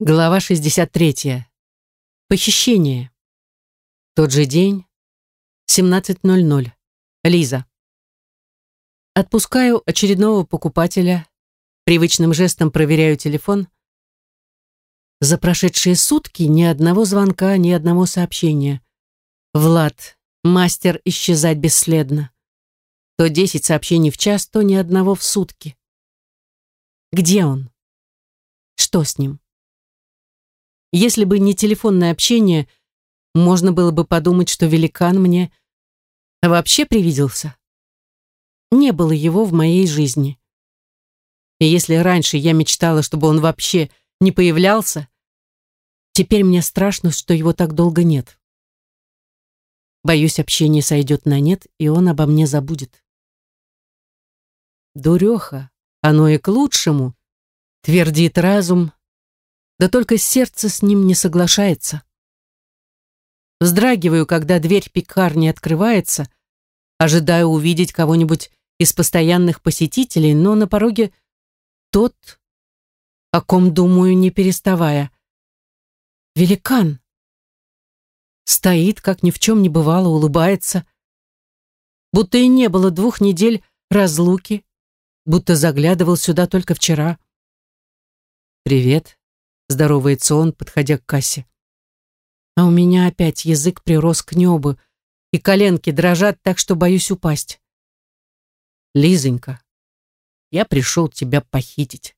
Глава 63. Похищение. Тот же день, 17.00. Лиза. Отпускаю очередного покупателя, привычным жестом проверяю телефон. За прошедшие сутки ни одного звонка, ни одного сообщения. Влад, мастер исчезать бесследно. То 10 сообщений в час, то ни одного в сутки. Где он? Что с ним? Если бы не телефонное общение, можно было бы подумать, что великан мне вообще привиделся. Не было его в моей жизни. И если раньше я мечтала, чтобы он вообще не появлялся, теперь мне страшно, что его так долго нет. Боюсь, общение сойдет на нет, и он обо мне забудет. Дуреха, оно и к лучшему, твердит разум, да только сердце с ним не соглашается. Вздрагиваю, когда дверь пекарни открывается, ожидаю увидеть кого-нибудь из постоянных посетителей, но на пороге тот, о ком думаю, не переставая. Великан. Стоит, как ни в чем не бывало, улыбается. Будто и не было двух недель разлуки, будто заглядывал сюда только вчера. «Привет», здоровается он, подходя к кассе. А у меня опять язык прирос к небу, и коленки дрожат так, что боюсь упасть. Лизонька, я пришел тебя похитить,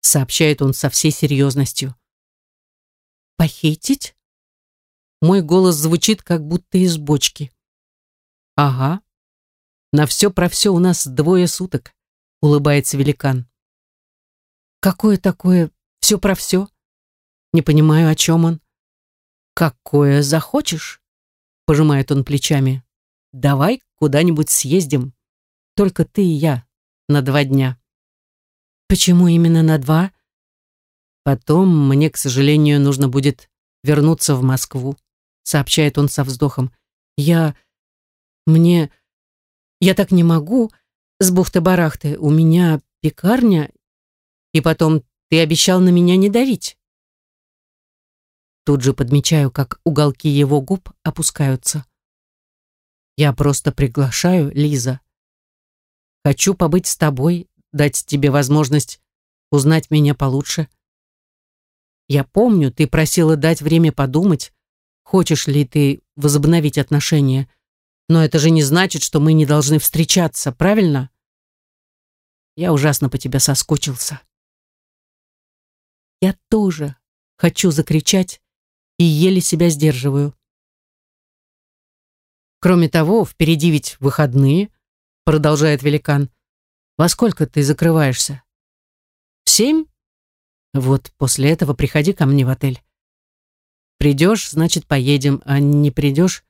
сообщает он со всей серьезностью. Похитить? Мой голос звучит, как будто из бочки. Ага. На все про все у нас двое суток, улыбается великан. Какое такое все про все. Не понимаю, о чем он. Какое захочешь, пожимает он плечами. Давай куда-нибудь съездим. Только ты и я на два дня. Почему именно на два? Потом мне, к сожалению, нужно будет вернуться в Москву, сообщает он со вздохом. Я... Мне... Я так не могу с бухты-барахты. У меня пекарня. И потом ты обещал на меня не давить. Тут же подмечаю, как уголки его губ опускаются. Я просто приглашаю, Лиза. Хочу побыть с тобой, дать тебе возможность узнать меня получше. Я помню, ты просила дать время подумать, хочешь ли ты возобновить отношения, но это же не значит, что мы не должны встречаться, правильно? Я ужасно по тебе соскучился. Я тоже хочу закричать и еле себя сдерживаю. Кроме того, впереди ведь выходные, продолжает великан. Во сколько ты закрываешься? В семь? Вот после этого приходи ко мне в отель. Придешь, значит, поедем, а не придешь...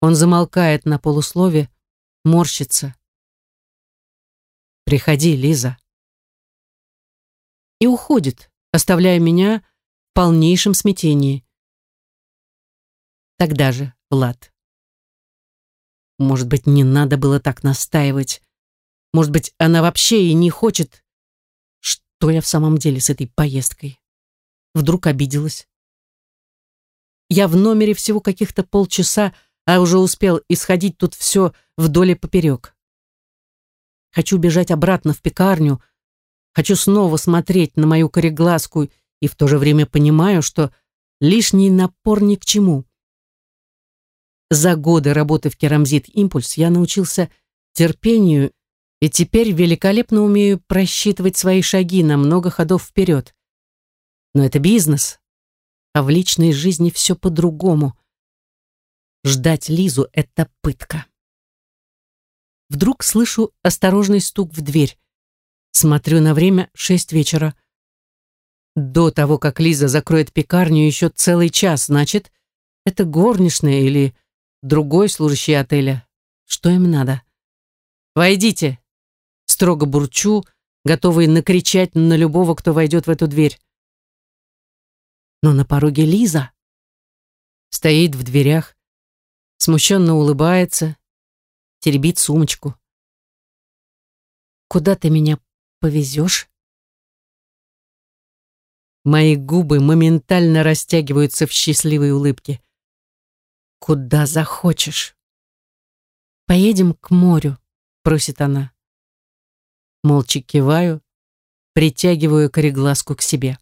Он замолкает на полуслове, морщится. Приходи, Лиза и уходит, оставляя меня в полнейшем смятении. Тогда же, Влад. Может быть, не надо было так настаивать. Может быть, она вообще и не хочет. Что я в самом деле с этой поездкой? Вдруг обиделась. Я в номере всего каких-то полчаса, а уже успел исходить тут все вдоль и поперек. Хочу бежать обратно в пекарню, Хочу снова смотреть на мою кореглазку и в то же время понимаю, что лишний напор ни к чему. За годы работы в Керамзит Импульс я научился терпению и теперь великолепно умею просчитывать свои шаги на много ходов вперед. Но это бизнес, а в личной жизни все по-другому. Ждать Лизу — это пытка. Вдруг слышу осторожный стук в дверь. Смотрю на время шесть вечера. До того, как Лиза закроет пекарню, еще целый час, значит, это горничная или другой служащий отеля. Что им надо? «Войдите!» Строго бурчу, готовый накричать на любого, кто войдет в эту дверь. Но на пороге Лиза стоит в дверях, смущенно улыбается, теребит сумочку. «Куда ты меня повезешь?» Мои губы моментально растягиваются в счастливой улыбке. «Куда захочешь?» «Поедем к морю», — просит она. Молча киваю, притягиваю кореглазку к себе.